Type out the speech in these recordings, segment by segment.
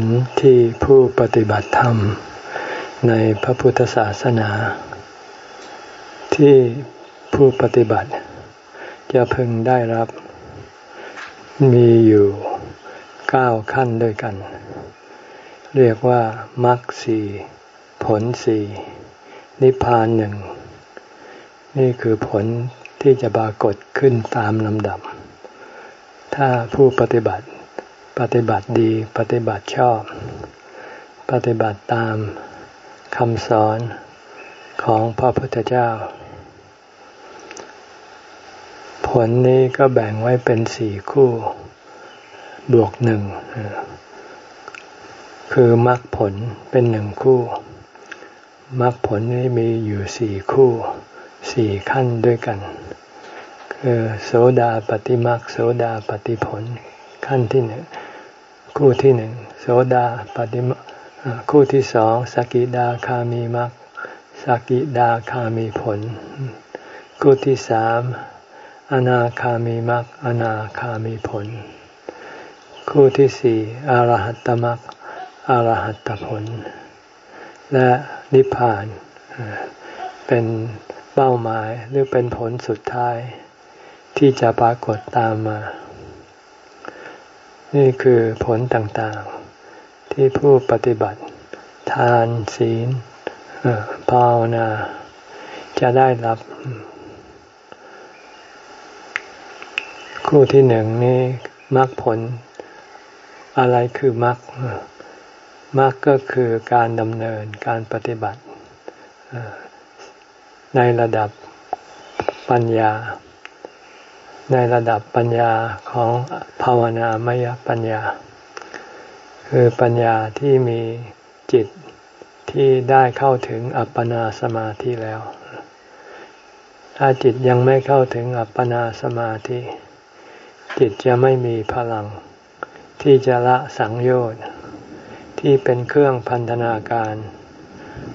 ลที่ผู้ปฏิบัติธรรม ในพระพุทธศาสนา ที่ผู้ปฏิบัติ จะพึงได้รับ มีอยู่เก้าขั้นด้วยกัน เรียกว่ามรรคสี่ผลสี่นิพพานหนึ่ง นี่คือผลที่จะปรากฏขึ้นตามลำดับ ถ้าผู้ปฏิบัติ ปฏิบัติดีปฏิบัติชอบ ปฏิบัติตามคำสอนของพระพุทธเจ้า ผลนี้ก็แบ่งไว้เป็นสี่คู่บวกหนึ่งคือมรรคผลเป็นหนึ่งคู่มรรคผลนี้มีอยู่สี่คู่สี่ขั้นด้วยกัน คือโสดาปฏิมรรคโสดาปฏิผล ขั้นที่หนึ่งคู่ที่หนึ่งโสดาปฏิมคู่ที่สองสกิดาคามีมรรคสกิดาคามีผล คู่ที่สามอนาคามีมรรคอนาคามีผล คู่ที่สี่อรหัตตมรรคอรหัตตผล และนิพพานเป็นเป้าหมายหรือเป็นผลสุดท้ายที่จะปรากฏตามมา นี่คือผลต่างๆ ที่ผู้ปฏิบัติ ทานศีลภาวนา จะได้รับ คู่ที่หนึ่งนี่มรรคผล อะไรคือมรรคมรรคก็คือการดำเนินการปฏิบัติในระดับปัญญา ในระดับปัญญาของภาวนามยปัญญา คือปัญญาที่มีจิตที่ได้เข้าถึงอัปปนาสมาธิแล้ว ถ้าจิตยังไม่เข้าถึงอัปปนาสมาธิ จิตจะไม่มีพลัง ที่จะละสังโยชน์ที่เป็นเครื่องพันธนาการ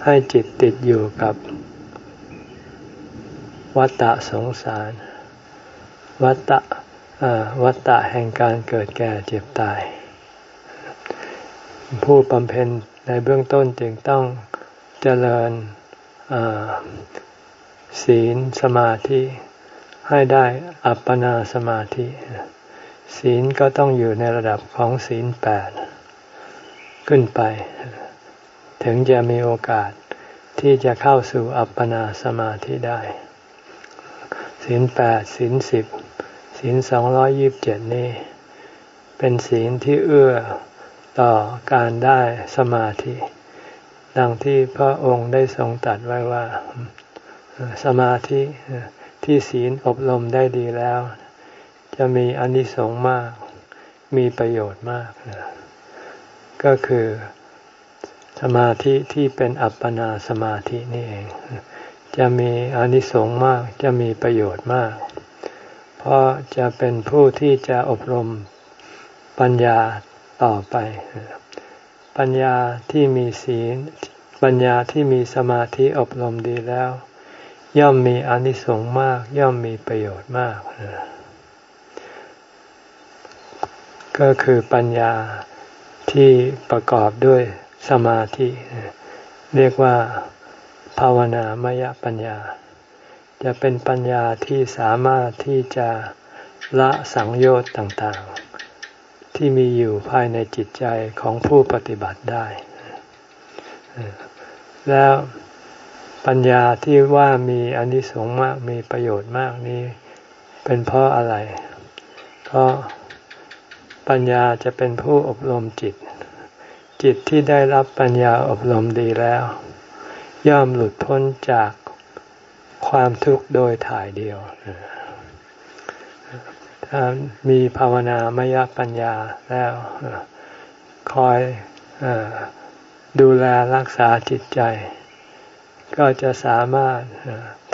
ให้จิตติดอยู่กับวัฏฏะสงสาร วัตตะวัตตะแห่งการเกิดแก่เจ็บตาย ผู้บำเพ็ญในเบื้องต้นจึงต้องเจริญศีลสมาธิให้ได้อัปปนาสมาธิ ศีลก็ต้องอยู่ในระดับของศีลแปดขึ้นไป ถึงจะมีโอกาสที่จะเข้าสู่อัปปนาสมาธิได้ศีลแปดศีลสิบ ศีลสองร้อยยิบเจ็ดนี่ เป็นศีลที่เอื้อต่อการได้สมาธิ ดังที่พระองค์ได้ทรงตัดไว้ว่า สมาธิที่ศีลอบรมได้ดีแล้ว จะมีอนิสงส์มาก มีประโยชน์มาก ก็คือสมาธิที่เป็นอัปปนาสมาธินี่เอง จะมีอนิสงส์มาก จะมีประโยชน์มาก เพราะจะเป็นผู้ที่จะอบรมปัญญาต่อไป ปัญญาที่มีศีล ปัญญาที่มีสมาธิอบรมดีแล้ว ย่อมมีอนิสงส์มาก ย่อมมีประโยชน์มาก ก็คือปัญญาที่ประกอบด้วยสมาธิ เรียกว่าภาวนามยปัญญา จะเป็นปัญญาที่สามารถที่จะละสังโยชน์ต่างๆ ที่มีอยู่ภายในจิตใจของผู้ปฏิบัติได้ แล้วปัญญาที่ว่ามีอนิสงส์มากมีประโยชน์มากนี้ เป็นเพราะอะไร เพราะปัญญาจะเป็นผู้อบรมจิต จิตที่ได้รับปัญญาอบรมดีแล้ว ย่อมหลุดพ้นจาก ความทุกข์โดยถ่ายเดียว ถ้ามีภาวนามยปัญญาแล้วคอยดูแลรักษาจิตใจ ก็จะสามารถ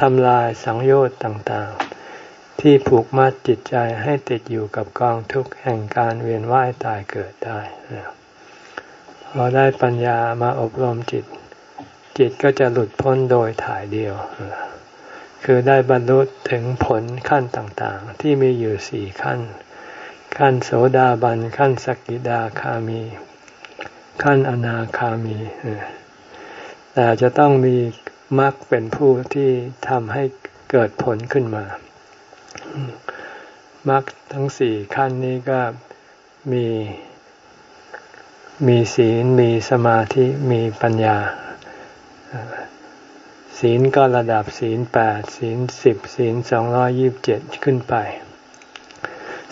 ทำลายสังโยชน์ต่างๆ ที่ผูกมัดจิตใจให้ติดอยู่กับกองทุกข์แห่งการเวียนว่ายตายเกิดได้พอได้ปัญญามาอบรมจิต จิตก็จะหลุดพ้นโดยถ่ายเดียว คือได้บรรลุถึงผลขั้นต่างๆ ที่มีอยู่สี่ขั้น ขั้นโสดาบัน ขั้นสกิดาคามี ขั้นอนาคามี แต่จะต้องมีมรรคเป็นผู้ที่ทำให้เกิดผลขึ้นมามรรคทั้งสี่ขั้นนี้ก็มีมีศีลมีสมาธิมีปัญญา ศีลก็ระดับศีลแปดศีลสิบศีลสองร้อยิบเจ็ดขึ้นไป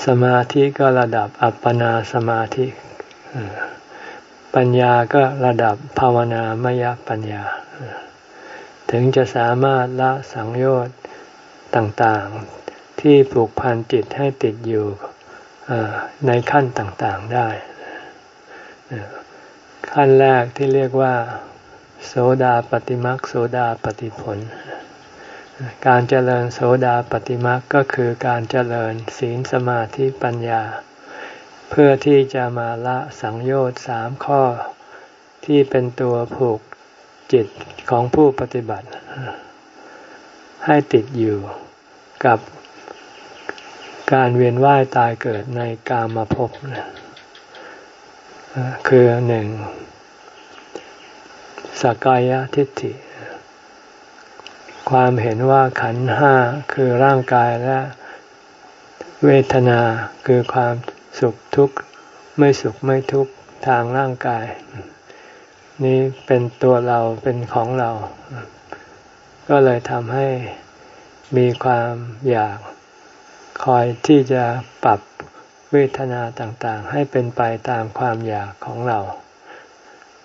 สมาธิก็ระดับอัปปนาสมาธิปัญญาก็ระดับภาวนามยปัญญา ถึงจะสามารถละสังโยชน์ต่างๆ ที่ผูกพันจิตให้ติดอยู่ในขั้นต่างๆได้ ขั้นแรกที่เรียกว่า โสดาปฏิมักโสดาปฏิผล การเจริญโสดาปฏิมักก็คือการเจริญศีลสมาธิปัญญา เพื่อที่จะมาละสังโยชน์สามข้อที่เป็นตัวผูกจิตของผู้ปฏิบัติ ให้ติดอยู่กับการเวียนว่ายตายเกิดในกามาภพคือหนึ่ง สกายทิฏฐิ ความเห็นว่าขันห้าคือร่างกายและเวทนาคือความสุขทุกข์ไม่สุขไม่ทุกข์ทางร่างกาย นี้เป็นตัวเราเป็นของเรา ก็เลยทำให้มีความอยากคอยที่จะปรับเวทนาต่างๆ ให้เป็นไปตามความอยากของเรา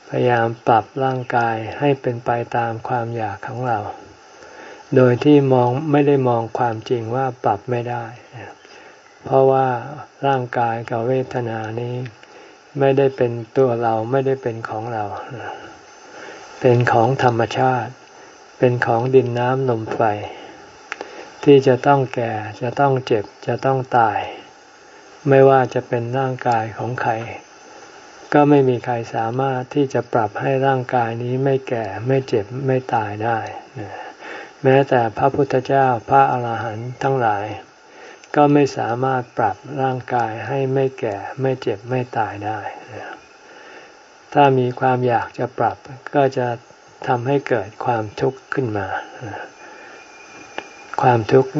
พยายามปรับร่างกายให้เป็นไปตามความอยากของเรา โดยที่มองไม่ได้มองความจริงว่าปรับไม่ได้ เพราะว่าร่างกายกับเวทนานี้ ไม่ได้เป็นตัวเราไม่ได้เป็นของเรา เป็นของธรรมชาติ เป็นของดินน้ำลมไฟ ที่จะต้องแก่จะต้องเจ็บจะต้องตาย ไม่ว่าจะเป็นร่างกายของใคร ก็ไม่มีใครสามารถที่จะปรับให้ร่างกายนี้ไม่แก่ไม่เจ็บไม่ตายได้ แม้แต่พระพุทธเจ้าพระอาหารหันต์ทั้งหลาย ก็ไม่สามารถปรับร่างกายให้ไม่แก่ไม่เจ็บไม่ตายได้ ถ้ามีความอยากจะปรับก็จะทำให้เกิดความทุกข์ขึ้นมา ความทุกข์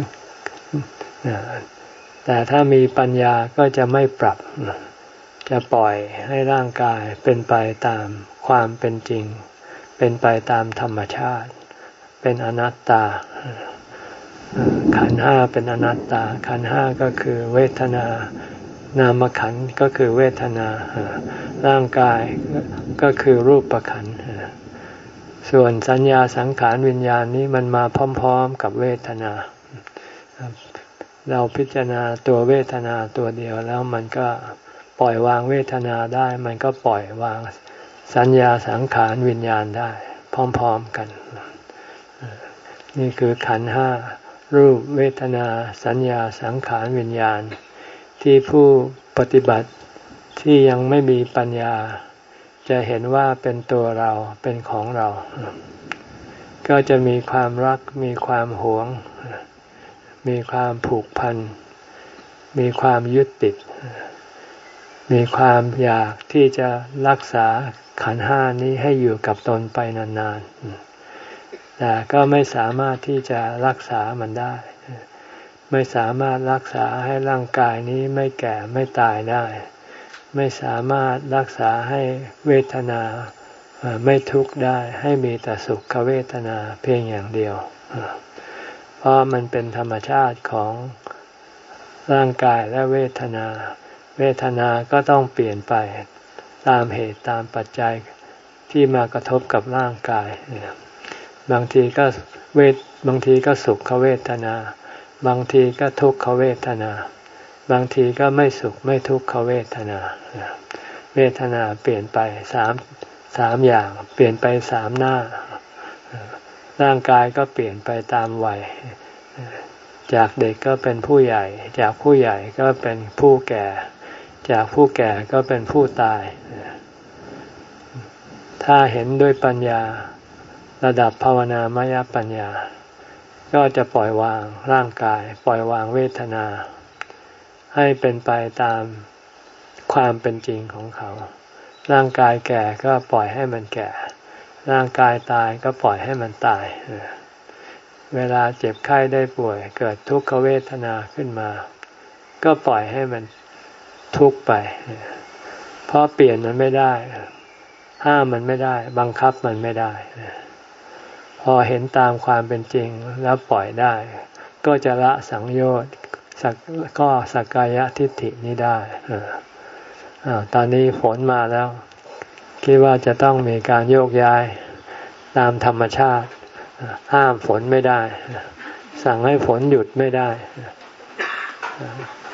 แต่ถ้ามีปัญญาก็จะไม่ปรับ จะปล่อยให้ร่างกายเป็นไปตามความเป็นจริง เป็นไปตามธรรมชาติ เป็นอนัตตา ขันห้าเป็นอนัตตา ขันห้าก็คือเวทนานามขันก็คือเวทนา ร่างกายก็คือรูปประขัน ส่วนสัญญาสังขารวิญญาณนี้มันมาพร้อม ๆ กับเวทนา เราพิจารณาตัวเวทนาตัวเดียวแล้วมันก็ ปล่อยวางเวทนาได้ มันก็ปล่อยวางสัญญาสังขารวิญญาณได้ พร้อม ๆกัน นี่คือขันห้ารูปเวทนา สัญญาสังขารวิญญาณ ที่ผู้ปฏิบัติที่ยังไม่มีปัญญา จะเห็นว่าเป็นตัวเราเป็นของเรา ก็จะมีความรักมีความหวง มีความผูกพัน มีความยึดติด มีความอยากที่จะรักษาขันห้านี้ให้อยู่กับตนไปนานๆ แต่ก็ไม่สามารถที่จะรักษามันได้ ไม่สามารถรักษาให้ร่างกายนี้ไม่แก่ไม่ตายได้ ไม่สามารถรักษาให้เวทนาไม่ทุกข์ได้ให้มีแต่สุขเวทนาเพียงอย่างเดียว เพราะมันเป็นธรรมชาติของร่างกายและเวทนา เวทนาก็ต้องเปลี่ยนไปตามเหตุตามปัจจัยที่มากระทบกับร่างกาย บางทีก็เวทบางทีก็สุขเวทนา บางทีก็ทุกขเวทนา บางทีก็ไม่สุขไม่ทุกขเวทนา เวทนาเปลี่ยนไปสามสามอย่างเปลี่ยนไปสามหน้า ร่างกายก็เปลี่ยนไปตามวัย จากเด็กก็เป็นผู้ใหญ่ จากผู้ใหญ่ก็เป็นผู้แก่ จากผู้แก่ก็เป็นผู้ตาย ถ้าเห็นด้วยปัญญา ระดับภาวนามยปัญญา ก็จะปล่อยวางร่างกาย ปล่อยวางเวทนา ให้เป็นไปตามความเป็นจริงของเขา ร่างกายแก่ก็ปล่อยให้มันแก่ ร่างกายตายก็ปล่อยให้มันตาย เวลาเจ็บไข้ได้ป่วย เกิดทุกขเวทนาขึ้นมา ก็ปล่อยให้มัน ทุกข์ไป เพราะเปลี่ยนมันไม่ได้ ห้ามมันไม่ได้ บังคับมันไม่ได้ พอเห็นตามความเป็นจริงแล้วปล่อยได้ ก็จะละสังโยชน์ก็สักกายทิฏฐินี้ได้อตอนนี้ฝนมาแล้ว คิดว่าจะต้องมีการโยกย้ายตามธรรมชาติ ห้ามฝนไม่ได้ สั่งให้ฝนหยุดไม่ได้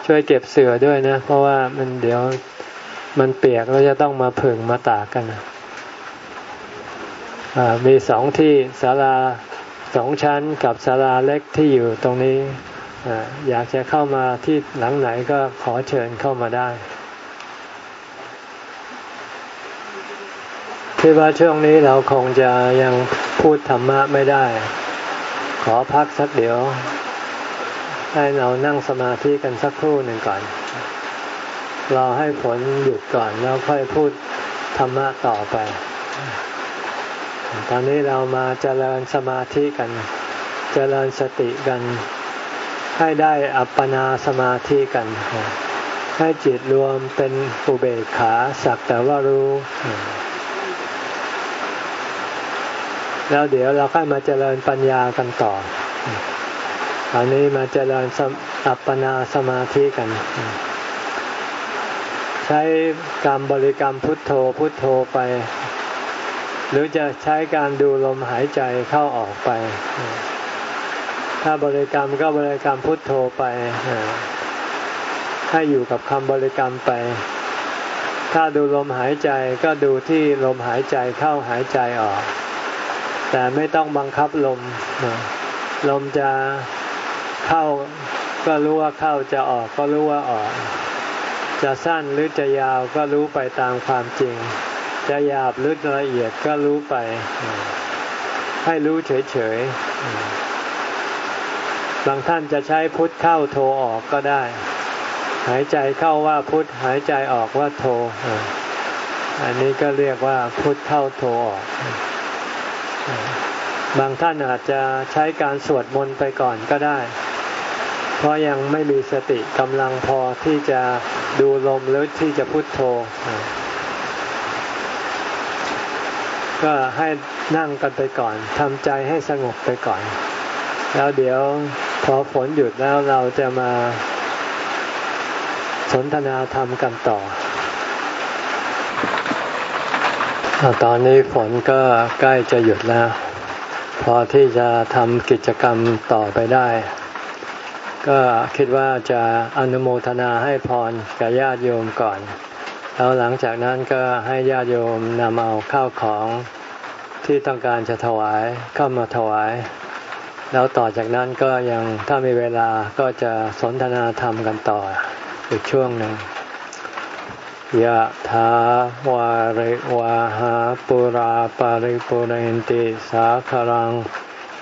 ช่วยเก็บเสือด้วยนะ เพราะว่ามันเดี๋ยวมันเปียกเราจะต้องมาผึ่งมาตากกันมีสองที่ศาลาสองชั้นกับศาลาเล็กที่อยู่ตรงนี้อยากจะเข้ามาที่หลังไหนก็ขอเชิญเข้ามาได้คิดว่าช่วงนี้เราคงจะยังพูดธรรมะไม่ได้ ขอพักสักเดี๋ยว ให้เรานั่งสมาธิกันสักครู่หนึ่งก่อน รอให้ฝนหยุดก่อนแล้วค่อยพูดธรรมะต่อไป ตอนนี้เรามาเจริญสมาธิกัน เจริญสติกัน ให้ได้อัปปนาสมาธิกัน ให้จิตรวมเป็นอุเบกขาสักแต่ว่ารู้ แล้วเดี๋ยวเราค่อยมาเจริญปัญญากันต่อ ตอนนี้มาเจริญอัปปนาสมาธิกัน ใช้การบริกรรมพุทโธพุทโธไป หรือจะใช้การดูลมหายใจเข้าออกไป ถ้าบริกรรมก็บริกรรมพุทโธไป ให้อยู่กับคำบริกรรมไป ถ้าดูลมหายใจก็ดูที่ลมหายใจเข้าหายใจออก แต่ไม่ต้องบังคับลมลมจะ เข้าก็รู้ว่าเข้าจะออกก็รู้ว่าออก จะสั้นหรือจะยาวก็รู้ไปตามความจริง จะหยาบหรือละเอียดก็รู้ไป ให้รู้เฉยๆบางท่านจะใช้พุทธเข้าโทออกก็ได้ หายใจเข้าว่าพุทธหายใจออกว่าโทอันนี้ก็เรียกว่าพุทธเข้าโทออกบางท่านอาจจะใช้การสวดมนต์ไปก่อนก็ได้ ราะยังไม่มีสติกำลังพอที่จะดูลมหรือที่จะพุทโธ ก็ให้นั่งกันไปก่อนทำใจให้สงบไปก่อน แล้วเดี๋ยวพอฝนหยุดแล้วเราจะมาสนทนาธรรมกันต่อ ตอนนี้ฝนก็ใกล้จะหยุดแล้ว พอที่จะทำกิจกรรมต่อไปได้ ก็คิดว่าจะอนุโมทนาให้พรกับญาติโยมก่อนแล้วหลังจากนั้นก็ให้ญาติโยมนำเอาข้าวของที่ต้องการจะถวายเข้ามาถวาย แล้วต่อจากนั้นก็ยังถ้ามีเวลาก็จะสนทนาธรรมกันต่ออีกช่วงหนึ่งยะถาวาริวาหาปุราปาริปุเรนติสาคารัง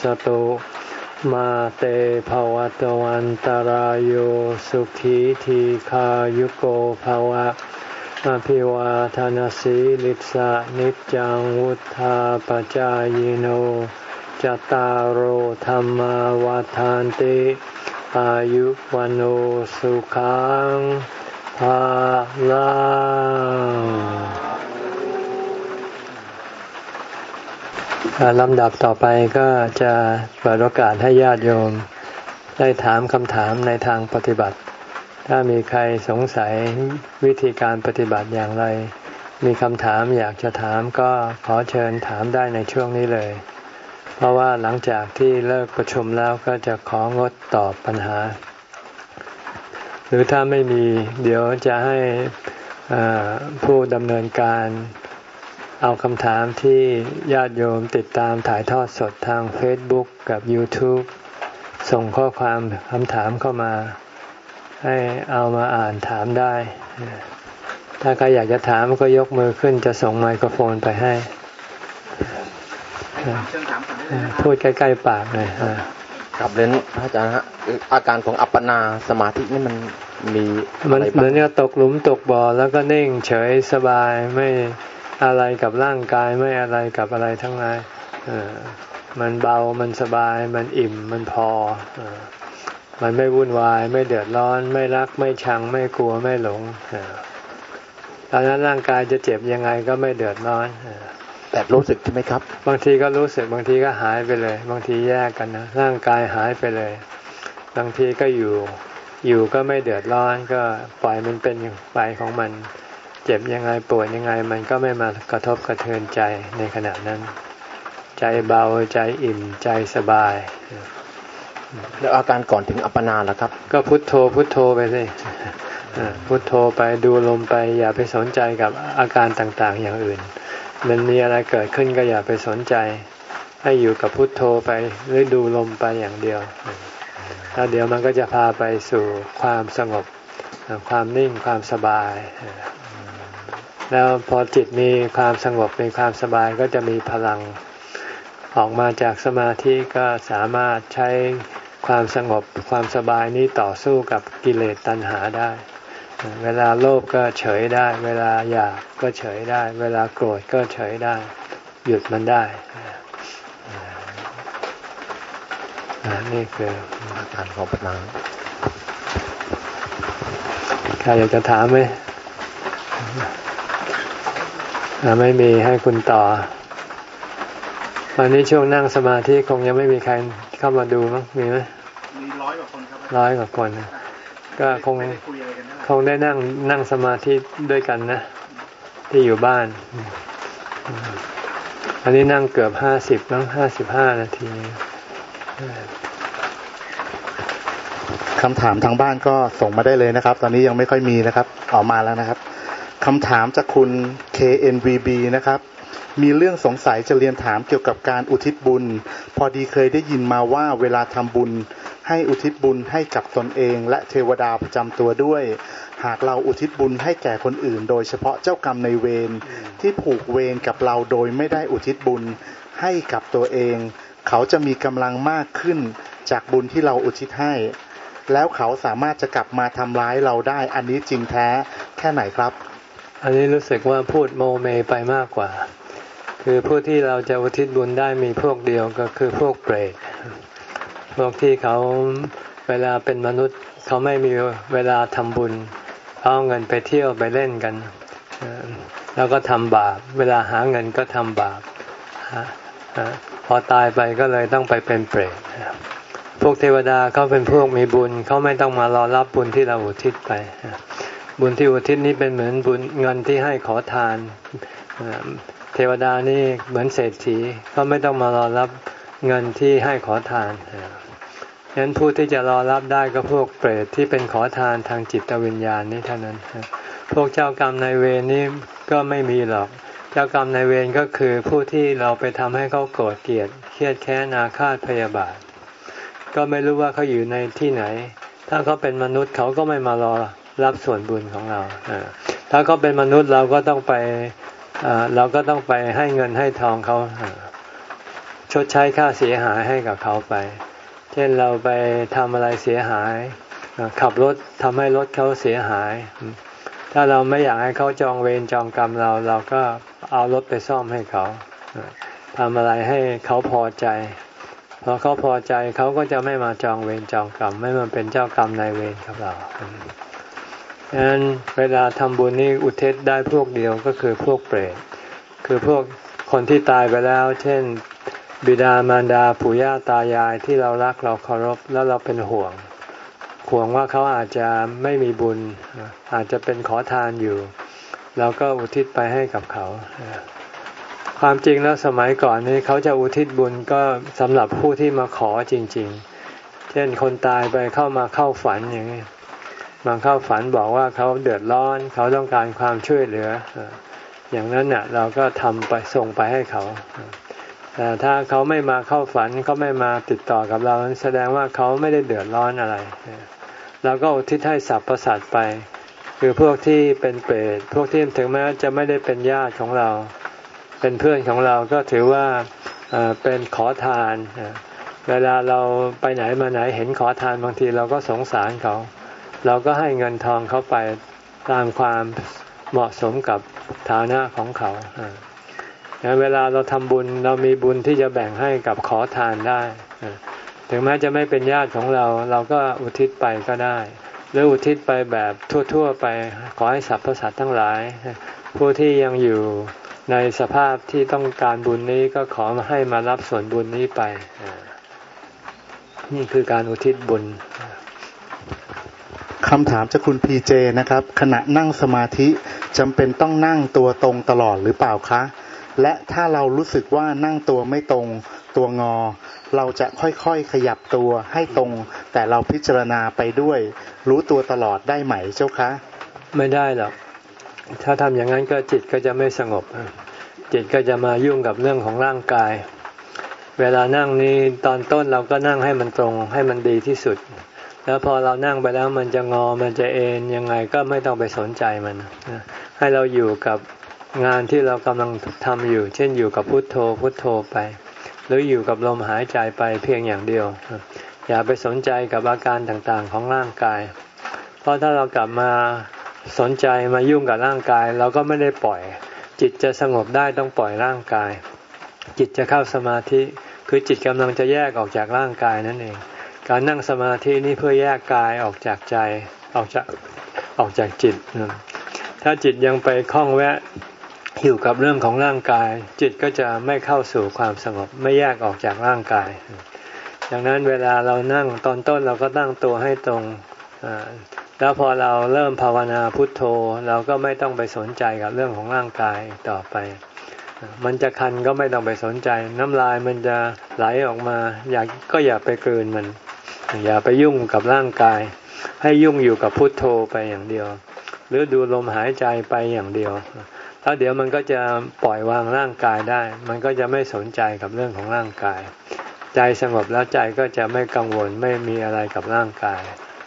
สตุมาเตภวตวันตารโยสุขีทีขายุโกภวะอภิวาทานสีลิสะนิจังวุธาปจายโนจตารโหธรรมวาทานติอายุวันโอสุขังภาลัง ลำดับต่อไปก็จะเปิดโอกาสให้ญาติโยม ได้ถามคำถามในทางปฏิบัติ ถ้ามีใครสงสัยวิธีการปฏิบัติอย่างไร มีคำถามอยากจะถามก็ขอเชิญถามได้ในช่วงนี้เลย เพราะว่าหลังจากที่เลิกประชุมแล้วก็จะของดตอบปัญหา หรือถ้าไม่มีเดี๋ยวจะให้ผู้ดำเนินการ เอาคำถามที่ญาติโยมติดตามถ่ายทอดสดทาง Facebook กับ YouTube ส่งข้อความคำถามเข้ามา ให้เอามาอ่านถามได้ ถ้าใครอยากจะถามก็ยกมือขึ้นจะส่งไมโครโฟนไปให้ พูดใกล้ๆปากหน่อยครับเรนพระอาจารย์ฮะอาการของอัปปนาสมาธินี่มันมีมันเหมือนกับตกหลุมตกบ่อแล้วก็นิ่งเฉยสบายไม่ อะไรกับร่างกายไม่อะไรกับอะไรทั้งนั้นมันเบามันสบาย มันอิ่มมันพอมันไม่วุ่นวาย ไม่เดือดร้อน ไม่รักไม่ชัง ไม่กลัวไม่หลงตอนนั้นร่างกายจะเจ็บยังไงก็ไม่เดือดร้อนแต่รู้สึกใช่ไหมครับ บางทีก็รู้สึกบางทีก็หายไปเลย บางทีแยกกันนะร่างกายหายไปเลย บางทีก็อยู่ อยู่ก็ไม่เดือดร้อนก็ปล่อยมันเป็นไปของมันเจ็บยังไงปวดยังไง มันก็ไม่มากระทบกระเทือนใจในขณะนั้น ใจเบาใจอิ่มใจสบาย แล้วอาการก่อนถึงอัปปนาล่ะครับ ก็พุทโธพุทโธไปสิพุทโธไปดูลมไป อย่าไปสนใจกับอาการต่างๆ อย่างอื่น มันมีอะไรเกิดขึ้นก็อย่าไปสนใจ ให้อยู่กับพุทโธไปหรือดูลมไปอย่างเดียวแล้วเดี๋ยวมันก็จะพาไปสู่ความสงบความนิ่งความสบาย แล้วพอจิตมีความสงบมีความสบายก็จะมีพลัง ออกมาจากสมาธิก็สามารถใช้ความสงบความสบายนี้ต่อสู้กับกิเลสตัณหาได้ เวลาโลภก็เฉยได้ เวลาอยากก็เฉยได้ เวลาโกรธก็เฉยได้ หยุดมันได้นี่คืออาการของปัญญาใครอยากจะถามไหม ไม่มีให้คุณต่อ วันนี้ช่วงนั่งสมาธิคงยังไม่มีใครเข้ามาดูมั้งมีไหมมีร้อยกว่าคนครับร้อยกว่าคน ก็คงคงได้นั่งนั่งสมาธิด้วยกันนะ ที่อยู่บ้าน อันนี้นั่งเกือบห้าสิบมั้งห้าสิบห้านาทีคำถามทางบ้านก็ส่งมาได้เลยนะครับ ตอนนี้ยังไม่ค่อยมีนะครับออกมาแล้วนะครับ คำถามจากคุณ KNVB นะครับ มีเรื่องสงสัยจะเรียนถามเกี่ยวกับการอุทิศบุญ พอดีเคยได้ยินมาว่าเวลาทำบุญ ให้อุทิศบุญให้กับตนเอง และเทวดาประจำตัวด้วย หากเราอุทิศบุญให้แก่คนอื่น โดยเฉพาะเจ้ากรรมในเวรที่ผูกเวรกับเราโดยไม่ได้อุทิศบุญให้กับตัวเอง เขาจะมีกำลังมากขึ้นจากบุญที่เราอุทิศให้ แล้วเขาสามารถจะกลับมาทำร้ายเราได้ อันนี้จริงแท้แค่ไหนครับ อันนี้รู้สึกว่าพูดโมเมไปมากกว่า คือผู้ที่เราจะอุทิศบุญได้มีพวกเดียวก็คือพวกเปรตพวกที่เขาเวลาเป็นมนุษย์เขาไม่มีเวลาทำบุญเอาเงินไปเที่ยวไปเล่นกัน แล้วก็ทำบาป เวลาหาเงินก็ทำบาปพอตายไปก็เลยต้องไปเป็นเปรตพวกเทวดาเขาเป็นพวกมีบุญเขาไม่ต้องมารอรับบุญที่เราอุทิศไป บุญที่อุทิศนี้เป็นเหมือนบุญเงินที่ให้ขอทานเทวดานี่เหมือนเศรษฐีเขาไม่ต้องมารอรับเงินที่ให้ขอทานฉะนั้นผู้ที่จะรอรับได้ก็พวกเปรตที่เป็นขอทานทางจิตวิญญาณนี้เท่านั้น พวกเจ้ากรรมนายเวรนี่ก็ไม่มีหรอก เจ้ากรรมนายเวรก็คือผู้ที่เราไปทำให้เขาโกรธเกลียดเครียดแค้นอาฆาตพยาบาท ก็ไม่รู้ว่าเขาอยู่ในที่ไหน ถ้าเขาเป็นมนุษย์เขาก็ไม่มารอ รับส่วนบุญของเราถ้าเขาเป็นมนุษย์เราก็ต้องไปเราก็ต้องไปให้เงินให้ทองเขาชดใช้ค่าเสียหายให้กับเขาไป เช่นเราไปทำอะไรเสียหาย ขับรถทำให้รถเขาเสียหาย ถ้าเราไม่อยากให้เขาจองเวรจองกรรมเรา เราก็เอารถไปซ่อมให้เขาทำอะไรให้เขาพอใจพอเขาพอใจเขาก็จะไม่มาจองเวรจองกรรม ไม่มาเป็นเจ้ากรรมนายเวรกับเรา ดังนั้นเวลาทำบุญนี่อุทิศได้พวกเดียวก็คือพวกเปรต คือพวกคนที่ตายไปแล้ว เช่น บิดามารดาปู่ย่าตายายที่เรารักเราเคารพแล้วเราเป็นห่วง ห่วงว่าเขาอาจจะไม่มีบุญ อาจจะเป็นขอทานอยู่ เราก็อุทิศไปให้กับเขา ความจริงแล้วสมัยก่อนนี้เขาจะอุทิศบุญก็สำหรับผู้ที่มาขอจริง ๆ เช่นคนตายไปเข้ามาเข้าฝันอย่างนี้ มาเข้าฝันบอกว่าเขาเดือดร้อน เขาต้องการความช่วยเหลือ อย่างนั้นเน่ะเราก็ทำไปส่งไปให้เขา แต่ถ้าเขาไม่มาเข้าฝันเขาไม่มาติดต่อกับเรา แสดงว่าเขาไม่ได้เดือดร้อนอะไรเราก็อุทิศให้สรรพสัตว์ไป คือพวกที่เป็นเปรตพวกที่ถึงแม้จะไม่ได้เป็นญาติของเรา เป็นเพื่อนของเราก็ถือว่าเป็นขอทาน เวลาเราไปไหนมาไหนเห็นขอทานบางทีเราก็สงสารเขา เราก็ให้เงินทองเขาไปตามความเหมาะสมกับฐานะของเขาเวลาเราทำบุญเรามีบุญที่จะแบ่งให้กับขอทานได้ ถึงแม้จะไม่เป็นญาติของเรา เราก็อุทิศไปก็ได้ หรืออุทิศไปแบบทั่ว ๆ ไปขอให้สรรพสัตว์ทั้งหลาย ผู้ที่ยังอยู่ในสภาพที่ต้องการบุญนี้ก็ขอมาให้มารับส่วนบุญนี้ไป นี่คือการอุทิศบุญ คำถามจากคุณพีเจนะครับ ขณะนั่งสมาธิจำเป็นต้องนั่งตัวตรงตลอดหรือเปล่าคะ และถ้าเรารู้สึกว่านั่งตัวไม่ตรงตัวงอ เราจะค่อยๆขยับตัวให้ตรง แต่เราพิจารณาไปด้วย รู้ตัวตลอดได้ไหมเจ้าคะ ไม่ได้หรอก ถ้าทำอย่างนั้นก็จิตก็จะไม่สงบ จิตก็จะมายุ่งกับเรื่องของร่างกาย เวลานั่งนี้ตอนต้นเราก็นั่งให้มันตรงให้มันดีที่สุด แล้วพอเรานั่งไปแล้วมันจะงอมันจะเอ็นยังไงก็ไม่ต้องไปสนใจมัน ให้เราอยู่กับงานที่เรากำลังทำอยู่ เช่นอยู่กับพุทโธพุทโธไป หรืออยู่กับลมหายใจไปเพียงอย่างเดียว อย่าไปสนใจกับอาการต่างๆของร่างกาย เพราะถ้าเรากลับมาสนใจมายุ่งกับร่างกาย เราก็ไม่ได้ปล่อย จิตจะสงบได้ต้องปล่อยร่างกาย จิตจะเข้าสมาธิคือจิตกำลังจะแยกออกจากร่างกายนั่นเอง การนั่งสมาธินี่เพื่อแยกกายออกจากใจออกจากออกจากจิต ถ้าจิตยังไปคล้องแวะอยู่กับเรื่องของร่างกาย จิตก็จะไม่เข้าสู่ความสงบไม่แยกออกจากร่างกาย ดังนั้นเวลาเรานั่งตอนต้นเราก็ตั้งตัวให้ตรงแล้วพอเราเริ่มภาวนาพุทโธ เราก็ไม่ต้องไปสนใจกับเรื่องของร่างกายต่อไป มันจะคันก็ไม่ต้องไปสนใจ น้ำลายมันจะไหลออกมา อยากก็อย่าไปกลืนมัน อย่าไปยุ่งกับร่างกาย ให้ยุ่งอยู่กับพุทโธไปอย่างเดียว หรือดูลมหายใจไปอย่างเดียว แล้วเดี๋ยวมันก็จะปล่อยวางร่างกายได้ มันก็จะไม่สนใจกับเรื่องของร่างกาย ใจสงบแล้วใจก็จะไม่กังวลไม่มีอะไรกับร่างกาย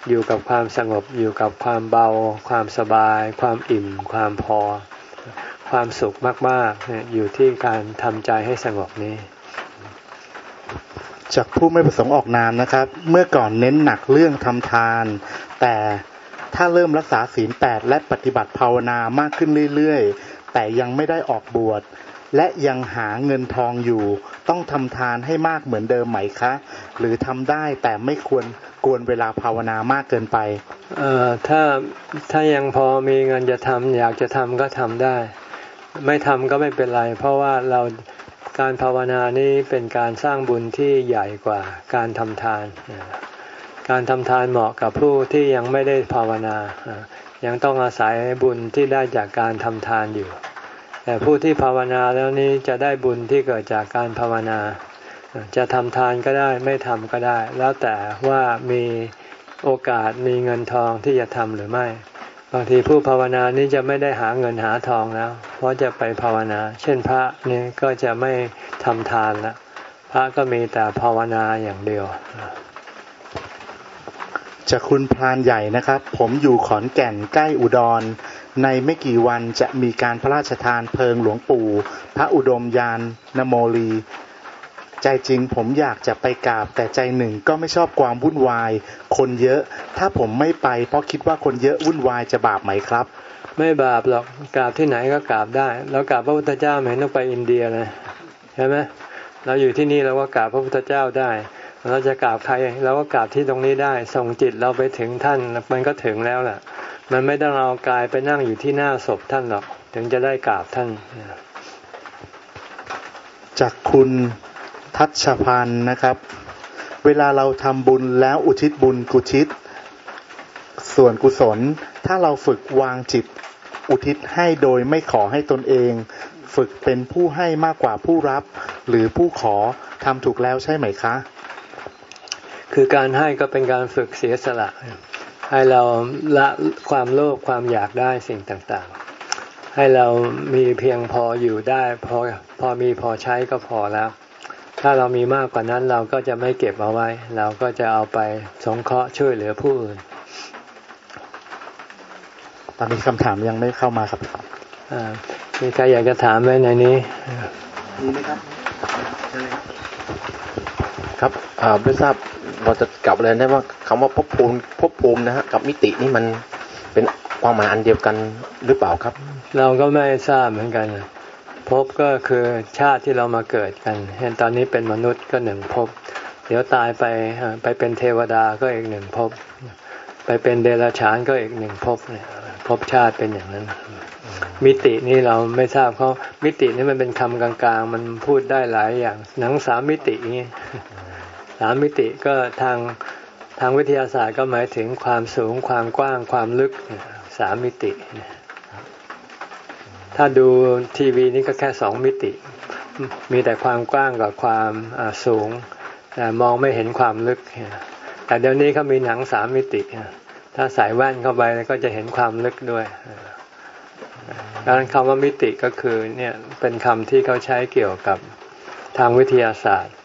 อยู่กับความสงบอยู่กับความเบา ความสบาย ความอิ่ม ความพอ ความสุขมากๆอยู่ที่การทำใจให้สงบนี้ จากผู้ไม่ประสงค์ออกนามนะครับ เมื่อก่อนเน้นหนักเรื่องทำทาน แต่ถ้าเริ่มรักษาศีลแปดและปฏิบัติภาวนามากขึ้นเรื่อยๆ แต่ยังไม่ได้ออกบวชและยังหาเงินทองอยู่ ต้องทำทานให้มากเหมือนเดิมไหมคะ หรือทำได้แต่ไม่ควรกวนเวลาภาวนามากเกินไปเอ่อถ้าถ้ายังพอมีเงินจะทำอยากจะทำก็ทำได้ ไม่ทำก็ไม่เป็นไร เพราะว่าเรา การภาวนานี้เป็นการสร้างบุญที่ใหญ่กว่าการทำทาน การทำทานเหมาะกับผู้ที่ยังไม่ได้ภาวนา ยังต้องอาศัยบุญที่ได้จากการทำทานอยู่ แต่ผู้ที่ภาวนาแล้วนี้จะได้บุญที่เกิดจากการภาวนา จะทำทานก็ได้ไม่ทำก็ได้ แล้วแต่ว่ามีโอกาสมีเงินทองที่จะทำหรือไม่ บางทีผู้ภาวนานี้จะไม่ได้หาเงินหาทองแล้ว เพราะจะไปภาวนา เช่นพระนี่ก็จะไม่ทำทานละพระก็มีแต่ภาวนาอย่างเดียวจะคุณพรานใหญ่นะครับ ผมอยู่ขอนแก่นใกล้อุดร ในไม่กี่วันจะมีการพระราชทานเพลิงหลวงปู่ พระอุดมยานนโมลี ใจจริงผมอยากจะไปกราบ แต่ใจหนึ่งก็ไม่ชอบความวุ่นวาย คนเยอะ ถ้าผมไม่ไป เพราะคิดว่าคนเยอะวุ่นวายจะบาปไหมครับ ไม่บาปหรอกกราบที่ไหนก็กราบได้ แล้วกราบพระพุทธเจ้าไม่ต้องไปอินเดียเลยใช่ไหมเราอยู่ที่นี่เราก็กราบพระพุทธเจ้าได้ เราจะกราบใครเราก็กราบที่ตรงนี้ได้ส่งจิตเราไปถึงท่านมันก็ถึงแล้วแหละมันไม่ต้องเอากายไปนั่งอยู่ที่หน้าศพท่านหรอก ถึงจะได้กราบท่านจากคุณ ทัชพันธ์นะครับ เวลาเราทำบุญแล้วอุทิศบุญกุทิศส่วนกุศล ถ้าเราฝึกวางจิต อุทิศให้โดยไม่ขอให้ตนเอง ฝึกเป็นผู้ให้มากกว่าผู้รับ หรือผู้ขอทำถูกแล้วใช่ไหมคะ คือการให้ก็เป็นการฝึกเสียสละ ให้เราละความโลภความอยากได้สิ่งต่างๆให้เรามีเพียงพออยู่ได้พอพอมีพอใช้ก็พอแล้ว ถ้าเรามีมากกว่านั้นเราก็จะไม่เก็บเอาไว้ เราก็จะเอาไปสงเคราะห์ช่วยเหลือผู้อื่น ตอนนี้คำถามยังไม่เข้ามาครับมีใครอยากจะถามไหมในนี้มีไหมครับครับไม่ทราบเราจะกลับเลยได้ว่าคำว่าภพภูมิภพภูมินะฮะกับมิตินี่มันเป็นความหมายอันเดียวกันหรือเปล่าครับ เราก็ไม่ทราบเหมือนกัน ภพก็คือชาติที่เรามาเกิดกัน เห็นตอนนี้เป็นมนุษย์ก็หนึ่งภพ เดี๋ยวตายไปไปเป็นเทวดาก็อีกหนึ่งภพ ไปเป็นเดรัจฉานก็อีกหนึ่งภพเนี่ยภพชาติเป็นอย่างนั้น มิตินี่เราไม่ทราบเขามิตินี่มันเป็นคำกลางๆ มันพูดได้หลายอย่าง หนังสามมิตินี้สามมิติก็ทางทางวิทยาศาสตร์ก็หมายถึงความสูงความกว้างความลึกสามมิติ ถ้าดูทีวีนี่ก็แค่สองมิติ มีแต่ความกว้างกับความสูง แต่มองไม่เห็นความลึก แต่เดี๋ยวนี้เขามีหนังสามมิติ ถ้าใส่แว่นเข้าไปก็จะเห็นความลึกด้วยดังนั้นคำว่ามิติก็คือเนี่ยเป็นคำที่เขาใช้เกี่ยวกับทางวิทยาศาสตร์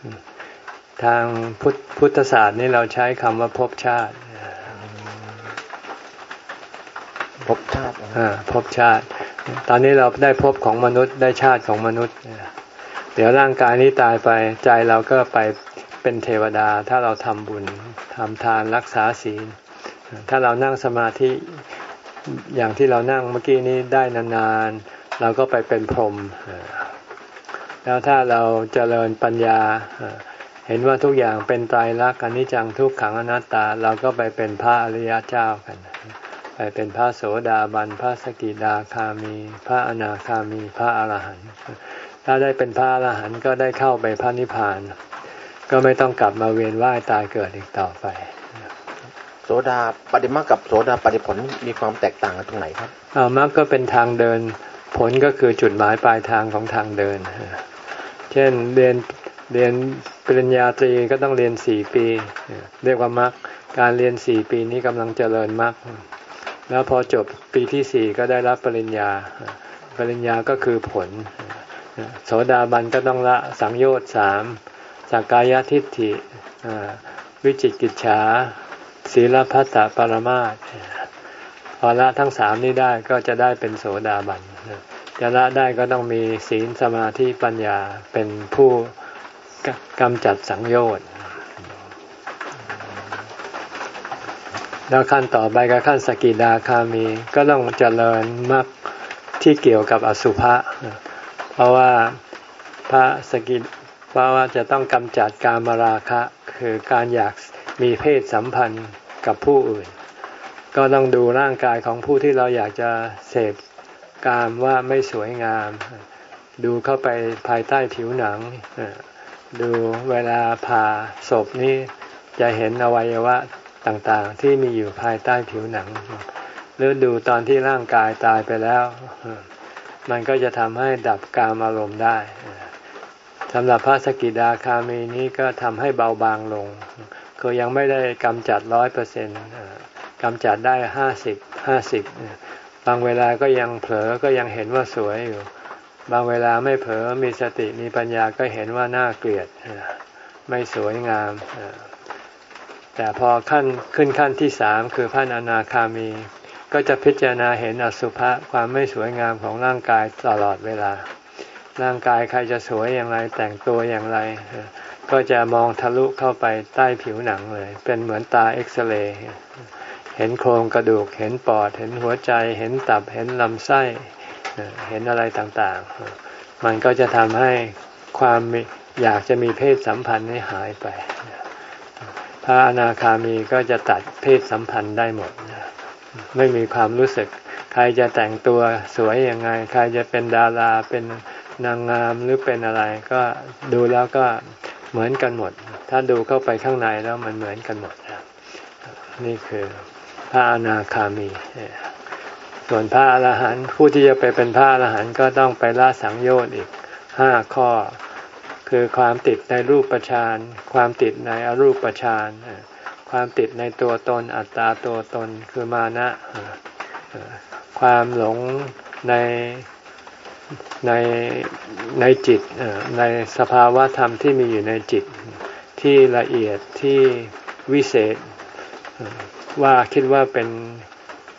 ทางพุทพุทธศาสตร์นี่เราใช้คำว่าภพชาติภพชาติภพชาติ ตอนนี้เราได้ภพของมนุษย์ได้ชาติของมนุษย์ เดี๋ยวร่างกายนี้ตายไปใจเราก็ไปเป็นเทวดา ถ้าเราทำบุญทำทานรักษาศีล ถ้าเรานั่งสมาธิอย่างที่เรานั่งเมื่อกี้นี้ได้นานๆ เราก็ไปเป็นพรหมแล้วถ้าเราเจริญปัญญาเห็นว่าทุกอย่างเป็นตายรักอนิจจังทุกขังอนัตตา เราก็ไปเป็นพระอริยเจ้ากัน ไปเป็นพระโสดาบัน พระสกิดาคามี พระอนาคามี พระอรหันต์ ถ้าได้เป็นพระอรหันต์ก็ได้เข้าไปพระนิพพาน ก็ไม่ต้องกลับมาเวียนว่ายตายเกิดอีกต่อไป โสดาปฏิมากับโสดาปฏิผลมีความแตกต่างกันตรงไหนครับอ่ามรรคก็เป็นทางเดิน ผลก็คือจุดหมายปลายทางของทางเดิน เช่นเรียนเรียนปริญญาตรีก็ต้องเรียนสี่ปี เรียกว่ามรรคการเรียนสี่ปีนี้กำลังเจริญมรรค แล้วพอจบปีที่สี่ก็ได้รับปริญญา ปริญญาก็คือผล โสดาบันก็ต้องละสังโยชน์สามสักกายทิฏฐิวิจิกิจฉาศีลพัตตปรมาตพอละทั้งสามนี้ได้ก็จะได้เป็นโสดาบันจะละได้ก็ต้องมีศีลสมาธิปัญญาเป็นผู้กำจัดสังโยชน์ แล้วขั้นต่อไปกับขั้นสกิดาคามี ก็ต้องเจริญมรรคที่เกี่ยวกับอสุภะเพราะว่าพระสกิดเพราะว่าจะต้องกำจัดการมาราคะ คือการอยากมีเพศสัมพันธ์กับผู้อื่น ก็ต้องดูร่างกายของผู้ที่เราอยากจะเสพกามว่าไม่สวยงาม ดูเข้าไปภายใต้ผิวหนัง ดูเวลาผ่าศพนี้จะเห็นอวัยวะ ต่างๆ ที่มีอยู่ภายใต้ผิวหนัง หรือดูตอนที่ร่างกายตายไปแล้ว มันก็จะทำให้ดับกามอารมณ์ได้สำหรับพระสกิดาคามีนี้ก็ทำให้เบาบางลง คือยังไม่ได้กำจัดร้อยเปอร์เซ็นต์กำจัดได้ห้าสิบห้าสิบบางเวลาก็ยังเผลอก็ยังเห็นว่าสวยอยู่ บางเวลาไม่เผลอมีสติมีปัญญาก็เห็นว่าน่าเกลียดไม่สวยงาม แต่พอขั้นขึ้นขั้นที่สามคือพระอนาคามี ก็จะพิจารณาเห็นอสุภะความไม่สวยงามของร่างกายตลอดเวลา ร่างกายใครจะสวยอย่างไรแต่งตัวอย่างไร ก็จะมองทะลุเข้าไปใต้ผิวหนังเลย เป็นเหมือนตาเอ็กซเรย์เห็นโครงกระดูกเห็นปอด เห็นหัวใจ เห็นตับเห็นลำไส้เห็นอะไรต่างๆ มันก็จะทำให้ความอยากจะมีเพศสัมพันธ์ให้หายไป ระอนาคามีก็จะตัดเพศสัมพันธ์ได้หมด ไม่มีความรู้สึก ใครจะแต่งตัวสวยยังไง ใครจะเป็นดาราเป็นนางงามหรือเป็นอะไร ก็ดูแล้วก็เหมือนกันหมด ถ้าดูเข้าไปข้างในแล้วมันเหมือนกันหมด นี่คือพระอนาคามี ส่วนพระอรหันต์ผู้ที่จะไปเป็นพระอรหันต์ก็ต้องไปละสังโยชน์อีกห้าข้อ คือความติดในรูปฌานความติดในอรูปฌานความติดในตัวตนอัตตาตัวตนคือมานะความหลงในในในจิตในสภาวะธรรมที่มีอยู่ในจิตที่ละเอียดที่วิเศษ ว่าคิดว่าเป็น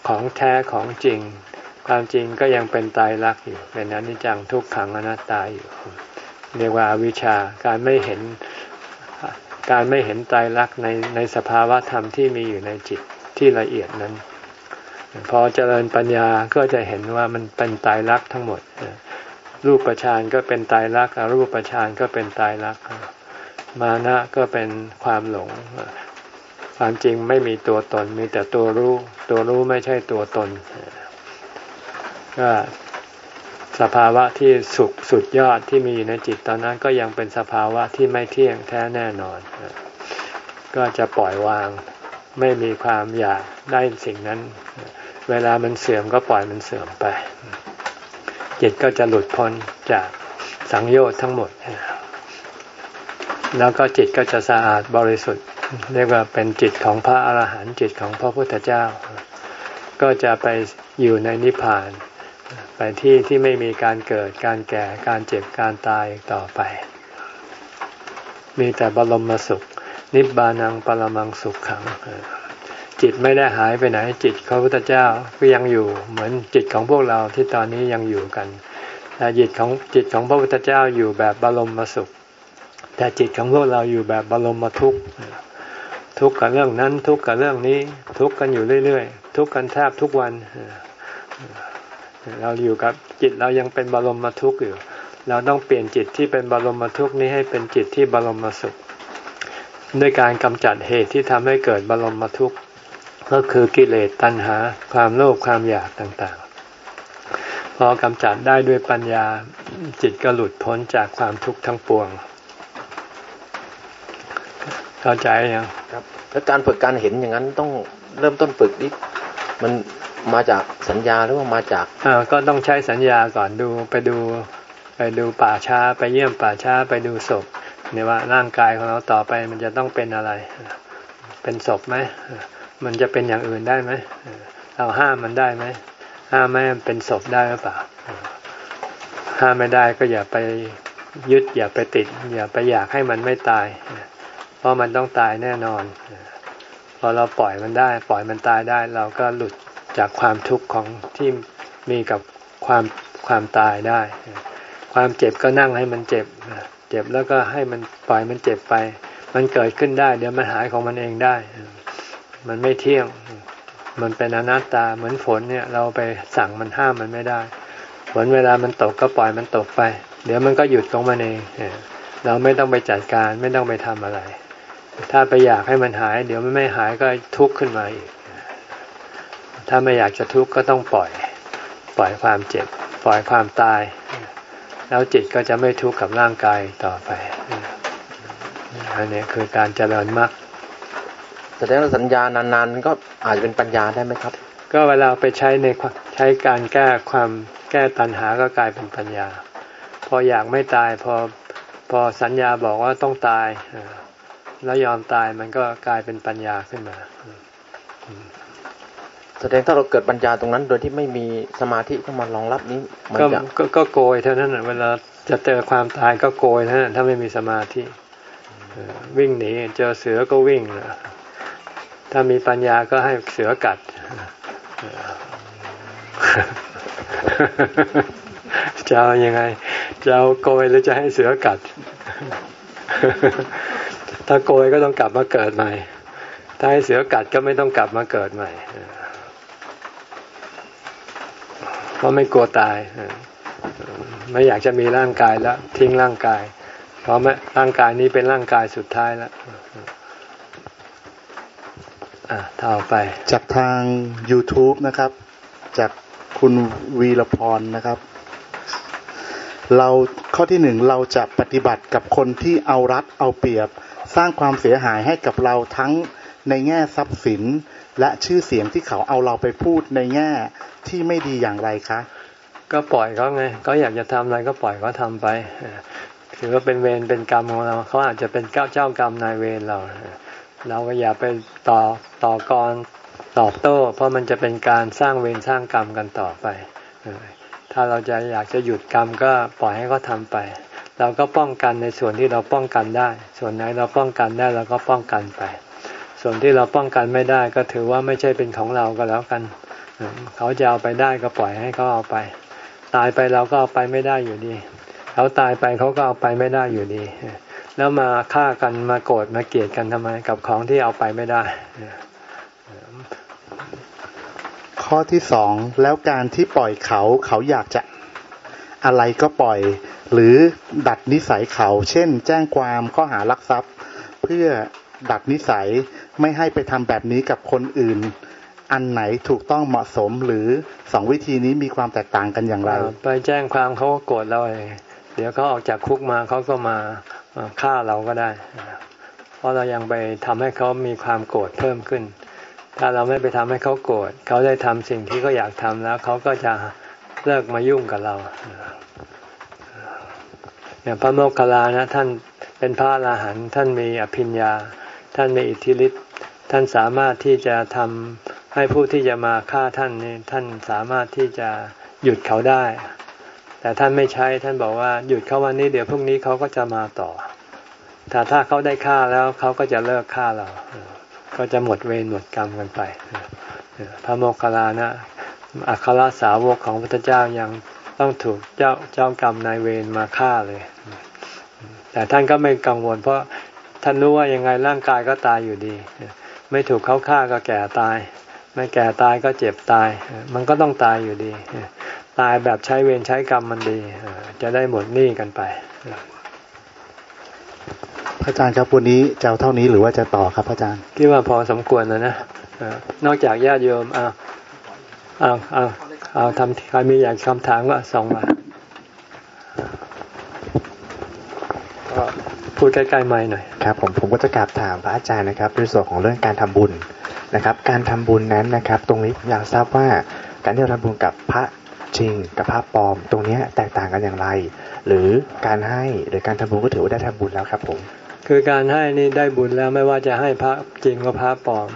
ของแท้ของจริง ความจริงก็ยังเป็นตายรักอยู่ เป็นอนิจจังทุกขังอนัตตาอยู่ เรียกว่าวิชาการไม่เห็นการไม่เห็นตายรักในในสภาวะธรรมที่มีอยู่ในจิตที่ละเอียดนั้น พอเจริญปัญญาก็จะเห็นว่ามันเป็นตายรักทั้งหมด รูปประชานก็เป็นตายรักรูปประชานก็เป็นตายรักมานะก็เป็นความหลง ความจริงไม่มีตัวตนมีแต่ตัวรู้ ตัวรู้ไม่ใช่ตัวตนก็ สภาวะที่สุขสุดยอดที่มีอยู่ในจิตตอนนั้นก็ยังเป็นสภาวะที่ไม่เที่ยงแท้แน่นอน ก็จะปล่อยวางไม่มีความอยากได้สิ่งนั้น เวลามันเสื่อมก็ปล่อยมันเสื่อมไป จิตก็จะหลุดพ้นจากสังโยชน์ทั้งหมด แล้วก็จิตก็จะสะอาดบริสุทธิ์ เรียกว่าเป็นจิตของพระอาหารหันต์จิตของพระพุทธเจ้า ก็จะไปอยู่ในนิพพาน ไปที่ที่ไม่มีการเกิดการแก่การเจ็บการตายต่อไป มีแต่บรมสุข นิบานังปรมังสุขขัง จิตไม่ได้หายไปไหนจิตพระพุทธเจ้าก็ยังอยู่เหมือนจิตของพวกเราที่ตอนนี้ยังอยู่กันแต่จิตของจิตของพระพุทธเจ้าอยู่แบบบรมสุข แต่จิตของพวกเราอยู่แบบบรมทุกข์ทุกข์กับเรื่องนั้นทุกข์กับเรื่องนี้ ทุกข์กันอยู่เรื่อยๆ ทุกข์กันแทบทุกวัน เราอยู่กับจิตเรายังเป็นบรมทุกข์อยู่ เราต้องเปลี่ยนจิตที่เป็นบรมทุกข์นี้ให้เป็นจิตที่บรมสุข ด้วยการกำจัดเหตุที่ทำให้เกิดบรมทุกข์ก็คือกิเลสตัณหา ความโลภความอยากต่างๆ พอกำจัดได้ด้วยปัญญาจิตก็หลุดพ้นจากความทุกข์ทั้งปวง เข้าใจยังครับ แล้วการฝึกการเห็นอย่างนั้นต้องเริ่มต้นฝึกนี่มัน มาจากสัญญาหรือว่ามาจากอ่าก็ต้องใช้สัญญาก่อนดูไปดู ไปดูป่าช้าไปเยี่ยมป่าช้าไปดูศพเนี่ยว่าร่างกายของเราต่อไปมันจะต้องเป็นอะไร เป็นศพไหมมันจะเป็นอย่างอื่นได้ไหมเราห้ามมันได้ไหมห้ามไม่เป็นศพได้หรือเปล่าห้ามไม่ได้ก็อย่าไปยึดอย่าไปติด อย่าไปอยากให้มันไม่ตาย เพราะมันต้องตายแน่นอนพอเราปล่อยมันได้ ปล่อยมันตายได้ เราก็หลุด จากความทุกข์ของที่มีกับความความตายได้ ความเจ็บก็นั่งให้มันเจ็บ เจ็บแล้วก็ให้มันปล่อยมันเจ็บไป มันเกิดขึ้นได้ เดี๋ยวมันหายของมันเองได้ มันไม่เที่ยง มันเป็นอนัตตาเหมือนฝนเนี่ย เราไปสั่งมันห้ามมันไม่ได้ ฝนเวลามันตกก็ปล่อยมันตกไป เดี๋ยวมันก็หยุดของมันเองเราไม่ต้องไปจัดการไม่ต้องไปทำอะไร ถ้าไปอยากให้มันหาย เดี๋ยวมันไม่หายก็ทุกข์ขึ้นมาอีก ถ้าไม่อยากจะทุกข์ก็ต้องปล่อย ปล่อยความเจ็บ ปล่อยความตาย แล้วจิตก็จะไม่ทุกข์กับร่างกายต่อไปอันนี้คือการเจริญมรรคแสดงว่าสัญญานานๆก็อาจจะเป็นปัญญาได้ไหมครับ ก็เวลาไปใช้ในใช้การแก้ความแก้ตัณหาก็กลายเป็นปัญญา พออยากไม่ตายพอพอสัญญาบอกว่าต้องตาย แล้วยอมตายมันก็กลายเป็นปัญญาขึ้นมา แสดงถ้าเราเกิดปัญญาตรงนั้น โดยที่ไม่มีสมาธิเข้ามารองรับนี้มันจะก็โกยเท่านั้นเวลาจะเจอความตายก็โกยเท่านั้นถ้าไม่มีสมาธิวิ่งหนีเจอเสือก็วิ่งถ้ามีปัญญาก็ให้เสือกัดจะเอายังไงจะเอาโกยหรือจะให้เสือกัด ถ้าโกยก็ต้องกลับมาเกิดใหม่ ถ้าให้เสือกัดก็ไม่ต้องกลับมาเกิดใหม่ เพราะไม่กลัวตายไม่อยากจะมีร่างกายแล้วทิ้งร่างกาย เพราะร่างกายนี้เป็นร่างกายสุดท้ายแล้วอะต่อไป จากทาง YouTube นะครับ จากคุณวีรพรนะครับ เราข้อที่หนึ่งเราจะปฏิบัติกับคนที่เอารัดเอาเปรียบ สร้างความเสียหายให้กับเราทั้งในแง่ทรัพย์สิน และชื่อเสียงที่เขาเอาเราไปพูดในแง่ที่ไม่ดีอย่างไรคะ ก็ปล่อยเขาไงเขาอยากจะทำอะไรก็ปล่อยเขาทาไปถือว่าเป็นเวรเป็นกรรมของเราเขาอาจจะเป็นเจ้าเจ้ากรรมนายเวรเรา เราก็อย่าไปต่อต่อกรตอบโต้ เพราะมันจะเป็นการสร้างเวรสร้างกรรมกันต่อไป ถ้าเราจะอยากจะหยุดกรรมก็ปล่อยให้เขาทาไป เราก็ป้องกันในส่วนที่เราป้องกันได้ ส่วนไหนเราป้องกันได้เราก็ป้องกันไป ส่วนที่เราป้องกันไม่ได้ก็ถือว่าไม่ใช่เป็นของเราก็แล้วกัน เขาจะเอาไปได้ก็ปล่อยให้เขาเอาไป ตายไปเราก็เอาไปไม่ได้อยู่ดี เขาตายไปเขาก็เอาไปไม่ได้อยู่ดี แล้วมาฆ่ากันมาโกรธมาเกลียดกันทำไมกับของที่เอาไปไม่ได้ ข้อที่สองแล้วการที่ปล่อยเขาเขาอยากจะอะไรก็ปล่อย หรือดัดนิสัยเขา เช่น แจ้งความข้อหารักทรัพย์ เพื่อดัดนิสัย ไม่ให้ไปทำแบบนี้กับคนอื่น อันไหนถูกต้องเหมาะสมหรือสองวิธีนี้มีความแตกต่างกันอย่างไร ไปแจ้งความเขาก็โกรธเราเองเดี๋ยวเขาออกจากคุกมาเขาก็มาฆ่าเราก็ได้ เพราะเรายังไปทำให้เขามีความโกรธเพิ่มขึ้น ถ้าเราไม่ไปทำให้เขาโกรธเขาได้ทำสิ่งที่เขาอยากทำแล้วเขาก็จะเลิกมายุ่งกับเราอย่างพระโมคคัลลานะท่านเป็นพระอรหันต์ท่านมีอภิญญา ท่านมีอิทธิฤทธิ์ ท่านสามารถที่จะทำให้ผู้ที่จะมาฆ่าท่านนี่ท่านสามารถที่จะหยุดเขาได้ แต่ท่านไม่ใช้ท่านบอกว่าหยุดเขาวันนี้เดี๋ยวพรุ่งนี้เขาก็จะมาต่อแต่ถ้าเขาได้ฆ่าแล้วเขาก็จะเลิกฆ่าเรา ก็จะหมดเวรหมดกรรมกันไป พระโมคคัลลานะอัครสาวกของพระเจ้ายังต้องถูกเจ้าเจ้ากรรมนายเวรมาฆ่าเลย แต่ท่านก็ไม่กังวล เพราะท่านรู้ว่ายังไงร่างกายก็ตายอยู่ดี ไม่ถูกเขาฆ่าก็แก่ตาย ไม่แก่ตายก็เจ็บตาย มันก็ต้องตายอยู่ดี ตายแบบใช้เวรใช้กรรมมันดี จะได้หมดหนี้กันไปพระอาจารย์ครับวันนี้จะเอาเท่านี้หรือว่าจะต่อครับพระอาจารย์คิดว่าพอสมควรแล้วนะนอกจากญาติโยมเอาเอาเอาเอาทำใครมีอยากคำถามก็สองมาก็ พูดใกล้ๆไม่หน่อยครับผมผมก็จะกราบถามพระอาจารย์นะครับในส่วนของเรื่องการทำบุญนะครับ การทำบุญนั้นนะครับ ตรงนี้ผมอยากทราบว่าการที่เราทำบุญกับพระจริงกับภาพปลอมตรงนี้แตกต่างกันอย่างไร หรือการให้หรือการทำบุญก็ถือว่าได้ทำบุญแล้วครับผมคือการให้นี่ได้บุญแล้วไม่ว่าจะให้พระจริงกับพระปลอม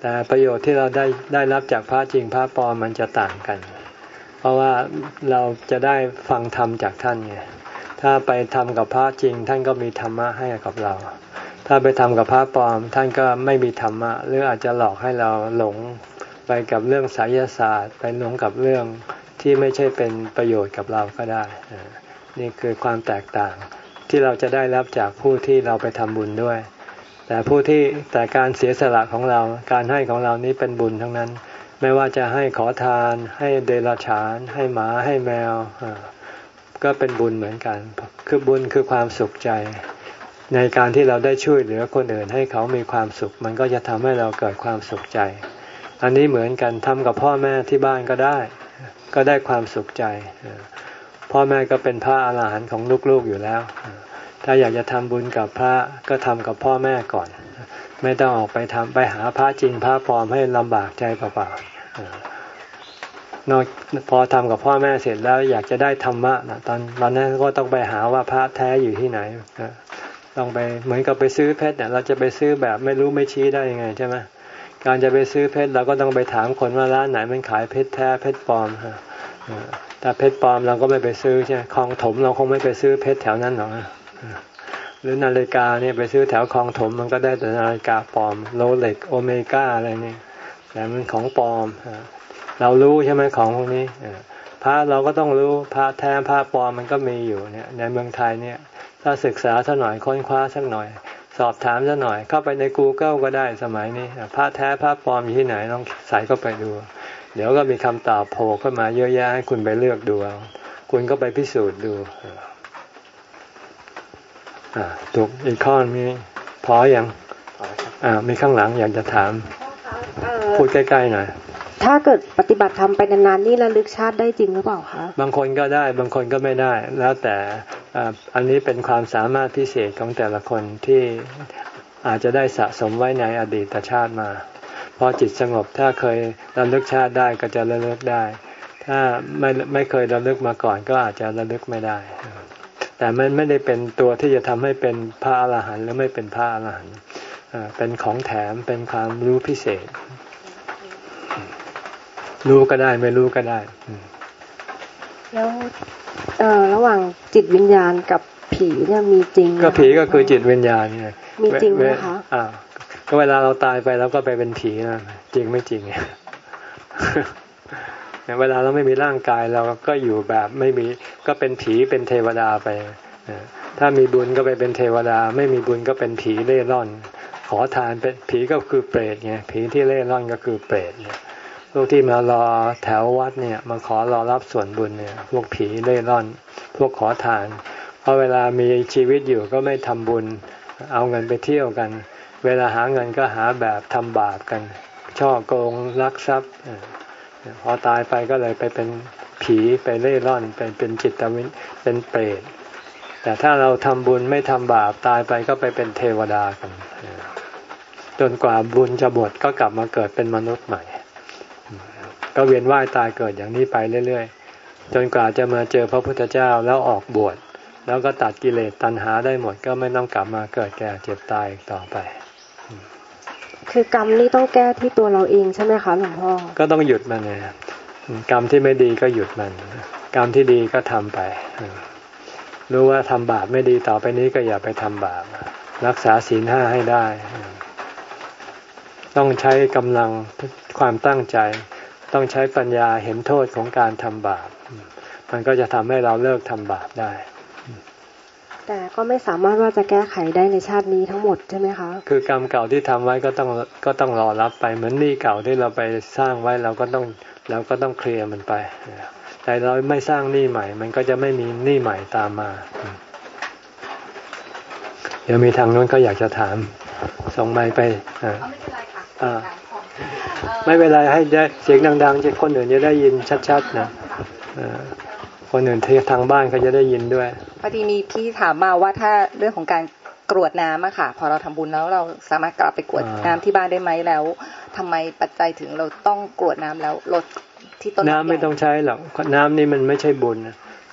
แต่ประโยชน์ที่เราได้ได้รับจากพระจริงพระปลอมมันจะต่างกัน เพราะว่าเราจะได้ฟังธรรมจากท่านไง ถ้าไปทำกับพระจริง ท่านก็มีธรรมะให้กับเรา ถ้าไปทำกับพระปลอม ท่านก็ไม่มีธรรมะหรืออาจจะหลอกให้เราหลงไปกับเรื่องไสยศาสตร์ ไปหลงกับเรื่องที่ไม่ใช่เป็นประโยชน์กับเราก็ได้ นี่คือความแตกต่างที่เราจะได้รับจากผู้ที่เราไปทำบุญด้วย แต่ผู้ที่แต่การเสียสละของเรา การให้ของเรานี้เป็นบุญทั้งนั้น ไม่ว่าจะให้ขอทาน ให้เดรัจฉาน ให้หมาให้แมว ก็เป็นบุญเหมือนกัน คือบุญคือความสุขใจ ในการที่เราได้ช่วยเหลือคนอื่นให้เขามีความสุข มันก็จะทำให้เราเกิดความสุขใจ อันนี้เหมือนกันทำกับพ่อแม่ที่บ้านก็ได้ ก็ได้ความสุขใจ พ่อแม่ก็เป็นพระอาหารหันต์ของลูกๆอยู่แล้ว ถ้าอยากจะทำบุญกับพระก็ทำกับพ่อแม่ก่อน ไม่ต้องออกไปทำไปหาพระจริงพระปลอมให้ลำบากใจเปล่าๆ นอกพอทำกับพ่อแม่เสร็จแล้วอยากจะได้ธรรมะนะตอนตอนนั้นก็ต้องไปหาว่าพระแท้อยู่ที่ไหนต้องไปเหมือนกับไปซื้อเพชรเนี่ยเราจะไปซื้อแบบไม่รู้ไม่ชี้ได้ยังไงใช่ไหมการจะไปซื้อเพชรเราก็ต้องไปถามคนว่าร้านไหนมันขายเพชรแท้เพชรปลอมฮะแต่เพชรปลอมเราก็ไม่ไปซื้อใช่คลองถมเราคงไม่ไปซื้อเพชรแถวนั้นหรอกหรือนาฬิกาเนี่ยไปซื้อแถวคลองถมมันก็ได้แต่นาฬิกาปลอมโรเล็กโอเมก้าอะไรนี่แต่มันของปลอม เรารู้ใช่ไหมของพวกนี้พระเราก็ต้องรู้พระแท้พระปลอมมันก็มีอยู่เนี่ยในเมืองไทยเนี่ย ถ้าศึกษาสักหน่อยค้นคว้าสักหน่อย สอบถามซะหน่อย เข้าไปใน Google ก็ได้สมัยนี้พระแท้พระปลอมอยู่ที่ไหนลองใส่เข้าไปดู เดี๋ยวก็มีคำตอบโผล่ขึ้นมาเยอะแยะให้คุณไปเลือกดูเอาคุณก็ไปพิสูจน์ดูอ่าถูกอีกข้อมีพออย่างอ่ามีข้างหลังอยากจะถาม พูดใกล้ๆหน่อย ถ้าเกิดปฏิบัติทำไปนานๆนี่ระลึกชาติได้จริงหรือเปล่าคะ บางคนก็ได้บางคนก็ไม่ได้ แล้วแต่อันนี้เป็นความสามารถพิเศษของแต่ละคนที่อาจจะได้สะสมไว้ในอดีตชาติมาพอจิตสงบถ้าเคยระลึกชาติได้ก็จะระลึกได้ ถ้าไม่ไม่เคยระลึกมาก่อนก็อาจจะระลึกไม่ได้ แต่มันไม่ได้เป็นตัวที่จะทำให้เป็นพระอรหันต์หรือไม่เป็นพระอรหันต์เป็นของแถมเป็นความรู้พิเศษ รู้ก็ได้ไม่รู้ก็ได้ แล้วเอ่อระหว่างจิตวิญญาณกับผีเนี่ยมีจริงไหมก็ผีก็คือจิตวิญญาณไงมีจริงไหมคะอ่าก็เวลาเราตายไปแล้วก็ไปเป็นผีนะจริงไม่จริงเวลาเราไม่มีร่างกายเราก็อยู่แบบไม่มีก็เป็นผีเป็นเทวดาไปถ้ามีบุญก็ไปเป็นเทวดา ไม่มีบุญก็เป็นผีเล่ร่อน ขอทานเป็นผีก็คือเปรตไงผีที่เล่ร่อนก็คือเปรตเนี่ย พวกที่มารอแถววัดเนี่ยมาขอรอรับส่วนบุญเนี่ย พวกผีเล่ร่อน พวกขอทาน เพราะเวลามีชีวิตอยู่ก็ไม่ทำบุญ เอาเงินไปเที่ยวกัน เวลาหาเงินก็หาแบบทำบาปกัน ช่อโกงลักทรัพย์พอตายไปก็เลยไปเป็นผีไปเล่ร่อนเป็นเป็นจิตวิญเป็นเปรตแต่ถ้าเราทำบุญไม่ทำบาปตายไปก็ไปเป็นเทวดากันจนกว่าบุญจะหมดก็กลับมาเกิดเป็นมนุษย์ใหม่ ก็เวียนว่ายตายเกิดอย่างนี้ไปเรื่อย ๆ จนกว่าจะมาเจอพระพุทธเจ้าแล้วออกบวชแล้วก็ตัดกิเลสตัณหาได้หมดก็ไม่ต้องกลับมาเกิดแก่เจ็บตายอีกต่อไป คือกรรมนี่ต้องแก้ที่ตัวเราเองใช่ไหมคะหลวงพ่อ ก็ต้องหยุดมันเนี่ยกรรมที่ไม่ดีก็หยุดมัน กรรมที่ดีก็ทำไป รู้ว่าทำบาปไม่ดีต่อไปนี้ก็อย่าไปทำบาป รักษาศีลห้าให้ได้ ต้องใช้กำลังความตั้งใจ ต้องใช้ปัญญาเห็นโทษของการทำบาป มันก็จะทำให้เราเลิกทำบาปได้ แต่ก็ไม่สามารถว่าจะแก้ไขได้ในชาตินี้ทั้งหมดใช่ไหมคะ คือกรรมเก่าที่ทำไว้ก็ต้องก็ต้องรอรับไปเหมือนหนี้เก่าที่เราไปสร้างไว้เราก็ต้องเราก็ต้องเคลียร์มันไป แต่เราไม่สร้างหนี้ใหม่ มันก็จะไม่มีหนี้ใหม่ตามมาเดี๋ยวมีทางนู้นก็อยากจะถาม ส่งไมไปอ่า ไม่เป็นไรให้ได้เสียงดังๆจะคนอื่นจะได้ยินชัดๆนะคนอื่นที่ทางบ้านเขาจะได้ยินด้วยพอดีมีพี่ถามมาว่าถ้าเรื่องของการกรวดน้ำอะค่ะ พอเราทำบุญแล้วเราสามารถกลับไปกรวดน้ำที่บ้านได้ไหมแล้วทำไมปัจจัยถึงเราต้องกรวดน้ำแล้วลดที่ต้นน้ำไม่ต้องใช้หรอกน้ำนี่มันไม่ใช่บุญ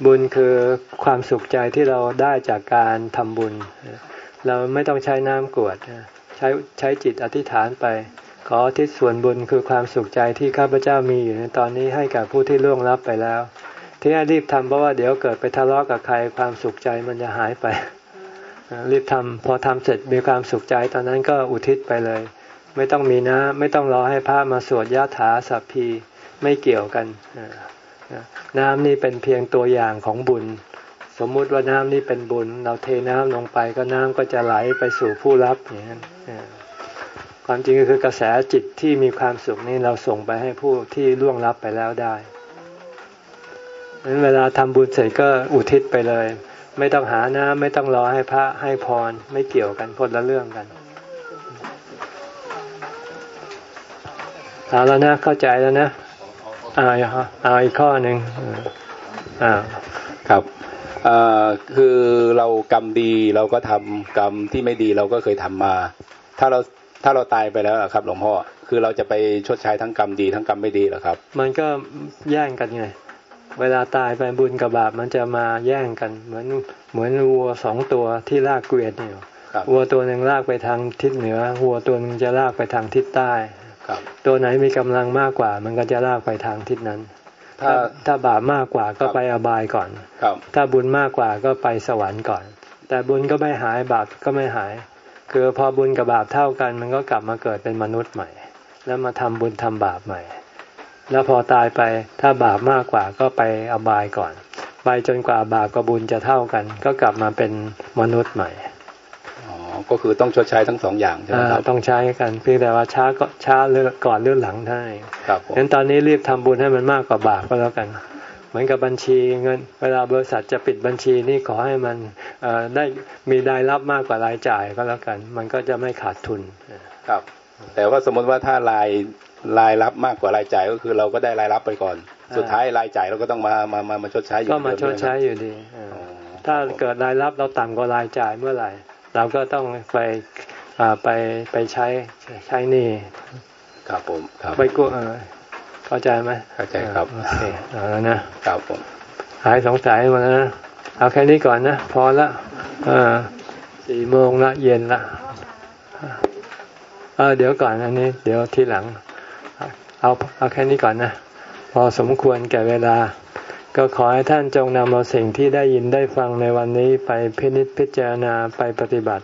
บุญคือความสุขใจที่เราได้จากการทำบุญ เราไม่ต้องใช้น้ำกรวดใช้ใช้จิตอธิษฐานไป ขอทิศส่วนบุญคือความสุขใจที่ข้าพเจ้ามีอยู่ในตอนนี้ให้กับผู้ที่ล่วงลับไปแล้ว ที่ให้รีบทำเพราะว่าเดี๋ยวเกิดไปทะเลาะกับใครความสุขใจมันจะหายไป รีบทำพอทำเสร็จมีความสุขใจ ตอนนั้นก็อุทิศไปเลย ไม่ต้องมีนะ ไม่ต้องรอให้พระมาสวดยะถาสัพพีไม่เกี่ยวกันน้ำนี่เป็นเพียงตัวอย่างของบุญ สมมุติว่าน้ำนี่เป็นบุญ เราเทน้ำลงไปก็น้ำก็จะไหลไปสู่ผู้รับอย่างนั้น ความจริงก็คือกระแสจิตที่มีความสุขนี่เราส่งไปให้ผู้ที่ล่วงลับไปแล้วได้ดังนั้นเวลาทำบุญเสร็จก็อุทิศไปเลย ไม่ต้องหาน้ำไม่ต้องรอให้พระให้พรไม่เกี่ยวกันคนละเรื่องกันเอาแล้วนะเข้าใจแล้วนะอ่าเอาอีกข้อหนึ่งอ่าครับคือเรากรรมดีเราก็ทำกรรมที่ไม่ดีเราก็เคยทำมา ถ้าเรา ถ้าเราตายไปแล้วครับ หลวงพ่อคือเราจะไปชดใช้ทั้งกรรมดีทั้งกรรมไม่ดีหรอครับ มันก็แย่งกันไงเวลาตายไปบุญกับบาปมันจะมาแย่งกัน เหมือนเหมือนวัวสองตัวที่ลากเกวียนอยู่วัวตัวหนึ่งลากไปทางทิศเหนือวัวตัวหนึ่งจะลากไปทางทิศใต้ตัวไหนมีกำลังมากกว่า มันก็จะลากไปทางทิศนั้น ถ้าถ้าบาปมากกว่าก็ไปอบายก่อนถ้าบุญมากกว่าก็ไปสวรรค์ก่อน แต่บุญก็ไม่หายบาปก็ไม่หาย คือพอบุญกับบาปเท่ากัน มันก็กลับมาเกิดเป็นมนุษย์ใหม่ แล้วมาทำบุญทำบาปใหม่ แล้วพอตายไปถ้าบาปมากกว่าก็ไปอบายก่อน ไปจนกว่าบาปกับบุญจะเท่ากัน ก็กลับมาเป็นมนุษย์ใหม่ก็คือต้องชดใช้ทั้งสองอย่างใช่ไหมครับต้องใช้กันเพียงแต่ว่าช้าก็ช้าเรื่องก่อนเรื่องหลังเท่านั้นครับงั้นตอนนี้รีบทำบุญให้มันมากกว่าบาปก็แล้วกัน เหมือนกับบัญชีเงิน เวลาบริษัทจะปิดบัญชีนี่ขอให้มันได้มีรายรับมากกว่ารายจ่ายก็แล้วกัน มันก็จะไม่ขาดทุนครับ แต่ว่าสมมติว่าถ้ารายรายรับมากกว่ารายจ่ายก็คือเราก็ได้รายรับไปก่อน สุดท้ายรายจ่ายเราก็ต้องมามามามาชดใช้อยู่ก็มาชดใช้อยู่ดีถ้าเกิดรายรับเราต่ำกว่ารายจ่ายเมื่อไหร่ เราก็ต้องไปไปไปใช้ใช้นี่ครับผมครับไปกู้ เข้าใจไหมเข้าใจครับโอเคเอาแล้วนะครับผมหายสงสัยมาแล้วนะเอาแค่นี้ก่อนนะพอละอ่าสี่โมงละเย็นละออเดี๋ยวก่อนอันนี้ เดี๋ยวทีหลัง เอาเอาแค่นี้ก่อนนะพอสมควรแก่เวลา ก็ขอให้ท่านจงนำเอาสิ่งที่ได้ยินได้ฟังในวันนี้ไปพินิจพิจารณาไปปฏิบัติ